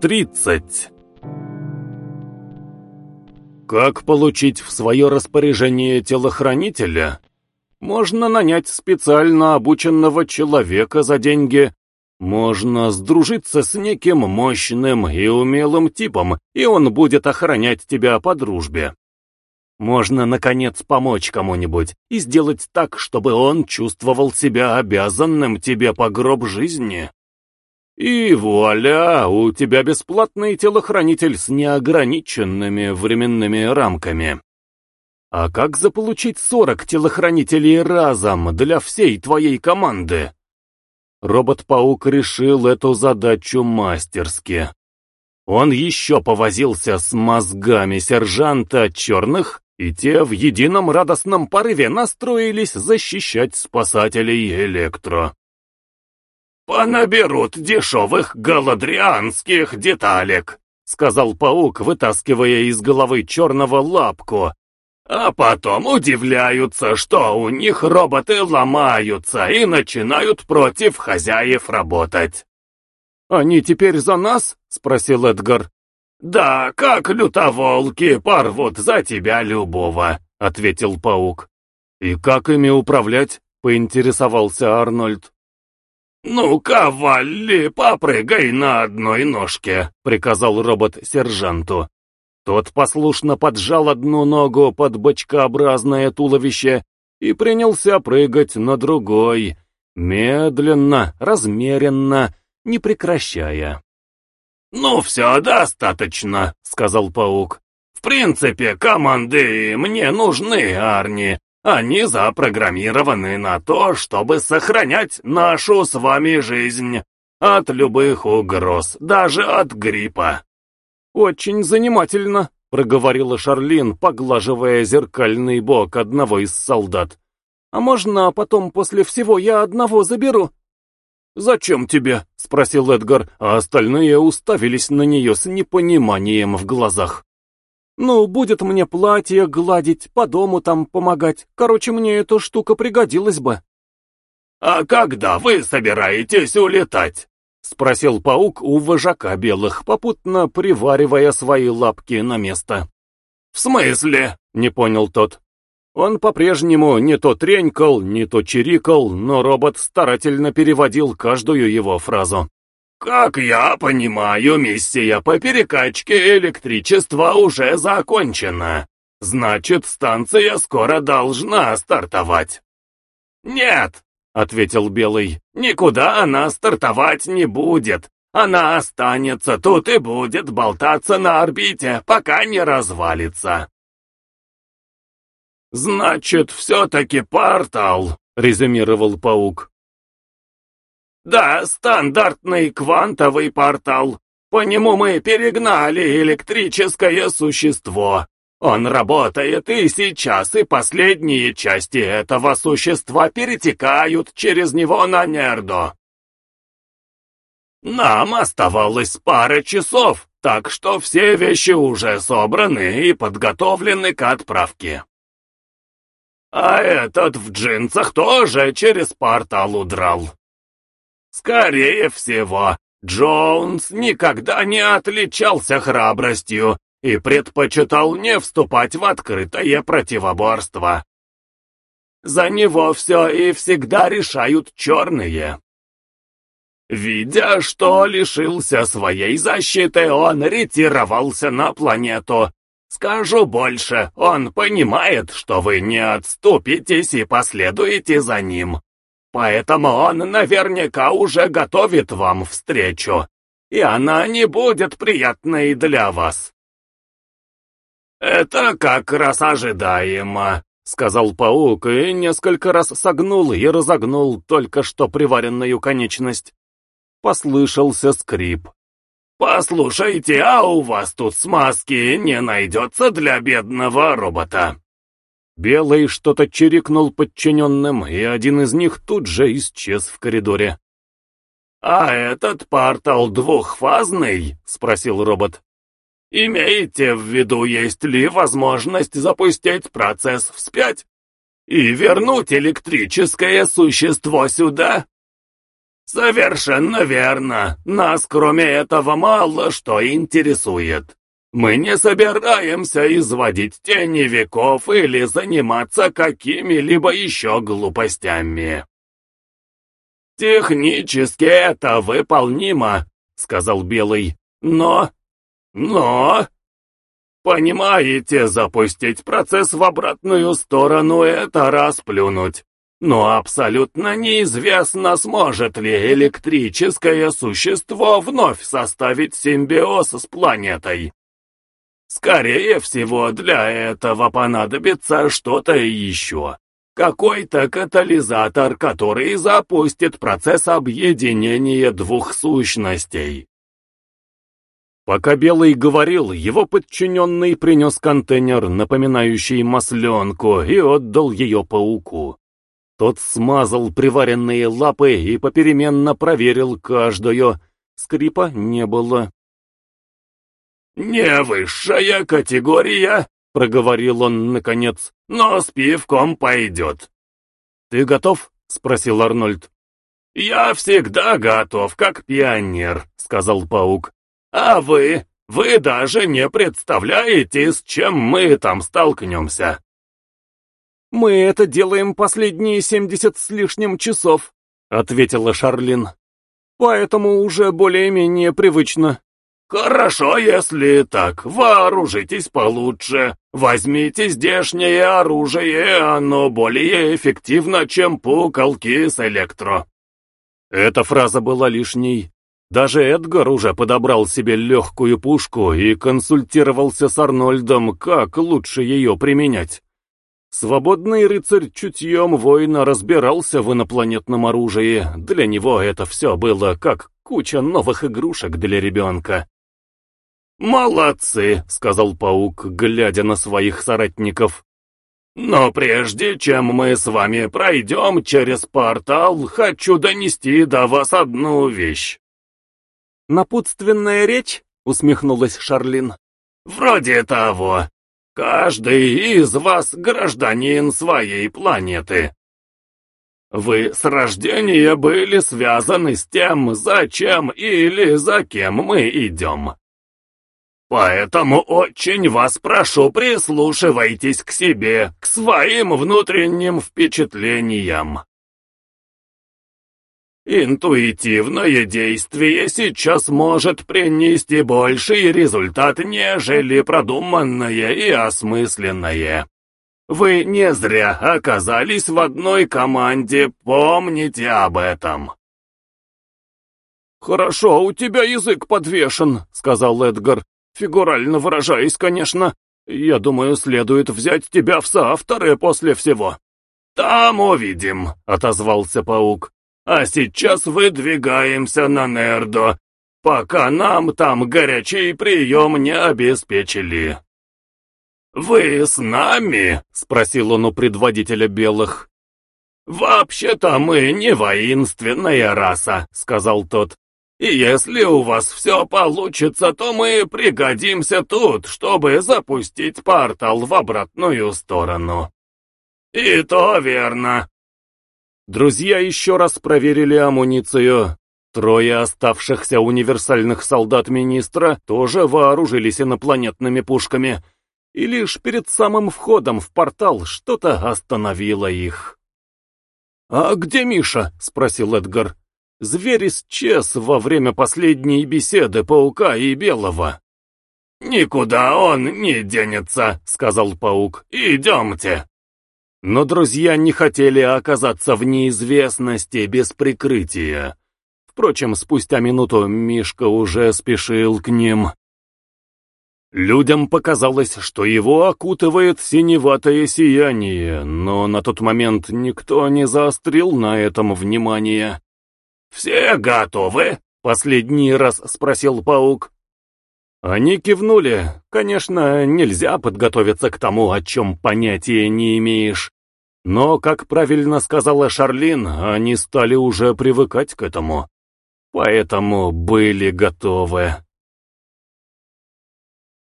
30 Как получить в свое распоряжение телохранителя? Можно нанять специально обученного человека за деньги, можно сдружиться с неким мощным и умелым типом, и он будет охранять тебя по дружбе. Можно, наконец, помочь кому-нибудь и сделать так, чтобы он чувствовал себя обязанным тебе по гроб жизни. И вуаля, у тебя бесплатный телохранитель с неограниченными временными рамками. А как заполучить 40 телохранителей разом для всей твоей команды? Робот-паук решил эту задачу мастерски. Он еще повозился с мозгами сержанта черных, и те в едином радостном порыве настроились защищать спасателей Электро. «Понаберут дешевых галадрианских деталек», — сказал паук, вытаскивая из головы черного лапку, а потом удивляются, что у них роботы ломаются и начинают против хозяев работать. «Они теперь за нас?» — спросил Эдгар. «Да, как лютоволки порвут за тебя любого», — ответил паук. «И как ими управлять?» — поинтересовался Арнольд. «Ну-ка, Валли, попрыгай на одной ножке», — приказал робот сержанту. Тот послушно поджал одну ногу под бочкообразное туловище и принялся прыгать на другой, медленно, размеренно, не прекращая. «Ну все, достаточно», — сказал паук. «В принципе, команды мне нужны, Арни. Они запрограммированы на то, чтобы сохранять нашу с вами жизнь от любых угроз, даже от гриппа. «Очень занимательно», — проговорила Шарлин, поглаживая зеркальный бок одного из солдат. «А можно потом после всего я одного заберу?» «Зачем тебе?» — спросил Эдгар, а остальные уставились на нее с непониманием в глазах. «Ну, будет мне платье гладить, по дому там помогать. Короче, мне эта штука пригодилась бы». «А когда вы собираетесь улетать?» — спросил паук у вожака белых, попутно приваривая свои лапки на место. «В смысле?» — не понял тот. Он по-прежнему не то тренькал, не то чирикал, но робот старательно переводил каждую его фразу. «Как я понимаю, миссия по перекачке электричества уже закончена. Значит, станция скоро должна стартовать». «Нет, — ответил Белый. «Никуда она стартовать не будет. Она останется тут и будет болтаться на орбите, пока не развалится». «Значит, все-таки портал», — резюмировал паук. «Да, стандартный квантовый портал. По нему мы перегнали электрическое существо. Он работает и сейчас, и последние части этого существа перетекают через него на Нердо. Нам оставалось пара часов, так что все вещи уже собраны и подготовлены к отправке. А этот в джинсах тоже через портал удрал. Скорее всего, Джонс никогда не отличался храбростью и предпочитал не вступать в открытое противоборство. За него все и всегда решают черные. Видя, что лишился своей защиты, он ретировался на планету. Скажу больше, он понимает, что вы не отступитесь и последуете за ним. Поэтому он наверняка уже готовит вам встречу, и она не будет приятной для вас. «Это как раз ожидаемо», — сказал паук и несколько раз согнул и разогнул только что приваренную конечность. Послышался скрип. «Послушайте, а у вас тут смазки не найдется для бедного робота?» Белый что-то чирикнул подчиненным, и один из них тут же исчез в коридоре. «А этот портал двухфазный?» — спросил робот. Имеете в виду, есть ли возможность запустить процесс вспять и вернуть электрическое существо сюда? «Совершенно верно. Нас, кроме этого, мало что интересует. Мы не собираемся изводить тени веков или заниматься какими-либо еще глупостями». «Технически это выполнимо», — сказал Белый. «Но... но...» «Понимаете, запустить процесс в обратную сторону — это расплюнуть. Но абсолютно неизвестно, сможет ли электрическое существо вновь составить симбиоз с планетой. Скорее всего, для этого понадобится что-то еще. Какой-то катализатор, который запустит процесс объединения двух сущностей. Пока Белый говорил, его подчиненный принес контейнер, напоминающий масленку, и отдал ее пауку. Тот смазал приваренные лапы и попеременно проверил каждую. Скрипа не было. «Не высшая категория», — проговорил он наконец, — «но с пивком пойдет». «Ты готов?» — спросил Арнольд. «Я всегда готов, как пионер», — сказал паук. «А вы? Вы даже не представляете, с чем мы там столкнемся». «Мы это делаем последние семьдесят с лишним часов», — ответила Шарлин. «Поэтому уже более-менее привычно». «Хорошо, если так. Вооружитесь получше. Возьмите здешнее оружие, оно более эффективно, чем пукалки с электро». Эта фраза была лишней. Даже Эдгар уже подобрал себе легкую пушку и консультировался с Арнольдом, как лучше ее применять. Свободный рыцарь чутьем воина разбирался в инопланетном оружии, для него это все было как куча новых игрушек для ребенка. «Молодцы», — сказал паук, глядя на своих соратников. «Но прежде чем мы с вами пройдем через портал, хочу донести до вас одну вещь». «Напутственная речь?» — усмехнулась Шарлин. «Вроде того. Каждый из вас гражданин своей планеты. Вы с рождения были связаны с тем, зачем или за кем мы идем. Поэтому очень вас прошу, прислушивайтесь к себе, к своим внутренним впечатлениям. Интуитивное действие сейчас может принести больший результат, нежели продуманное и осмысленное. Вы не зря оказались в одной команде, помните об этом. «Хорошо, у тебя язык подвешен», — сказал Эдгар. «Фигурально выражаясь, конечно. Я думаю, следует взять тебя в соавторы после всего». «Там увидим», — отозвался паук. А сейчас выдвигаемся на Нердо, пока нам там горячий прием не обеспечили. «Вы с нами?» — спросил он у предводителя белых. «Вообще-то мы не воинственная раса», — сказал тот. «И если у вас все получится, то мы пригодимся тут, чтобы запустить портал в обратную сторону». «И то верно. Друзья еще раз проверили амуницию. Трое оставшихся универсальных солдат министра тоже вооружились инопланетными пушками, и лишь перед самым входом в портал что-то остановило их. «А где Миша?» — спросил Эдгар. Зверь исчез во время последней беседы паука и белого. «Никуда он не денется», — сказал паук. «Идемте». Но друзья не хотели оказаться в неизвестности без прикрытия. Впрочем, спустя минуту Мишка уже спешил к ним. Людям показалось, что его окутывает синеватое сияние, но на тот момент никто не заострил на этом внимание. «Все готовы?» — последний раз спросил паук. Они кивнули. Конечно, нельзя подготовиться к тому, о чем понятия не имеешь. Но, как правильно сказала Шарлин, они стали уже привыкать к этому. Поэтому были готовы.